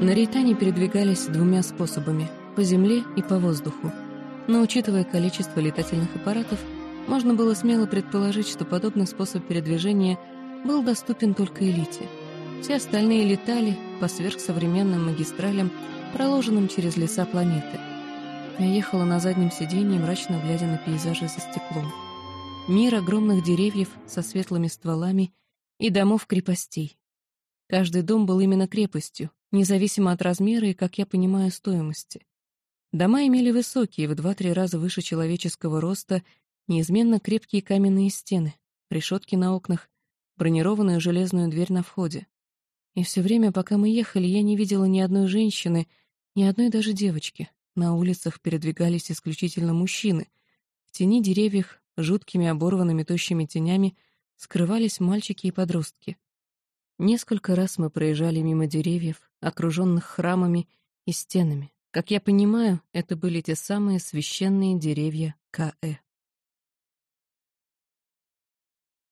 На Рейтане передвигались двумя способами — по земле и по воздуху. Но учитывая количество летательных аппаратов, можно было смело предположить, что подобный способ передвижения был доступен только элите. Все остальные летали по сверхсовременным магистралям, проложенным через леса планеты. Я ехала на заднем сиденье, мрачно глядя на пейзажи за стеклом. Мир огромных деревьев со светлыми стволами и домов-крепостей. Каждый дом был именно крепостью, независимо от размера и, как я понимаю, стоимости. Дома имели высокие, в два-три раза выше человеческого роста, неизменно крепкие каменные стены, решетки на окнах, бронированную железную дверь на входе. И все время, пока мы ехали, я не видела ни одной женщины, ни одной даже девочки. На улицах передвигались исключительно мужчины. В тени деревьев, жуткими оборванными тощими тенями, скрывались мальчики и подростки. Несколько раз мы проезжали мимо деревьев, окруженных храмами и стенами. Как я понимаю, это были те самые священные деревья К.Э.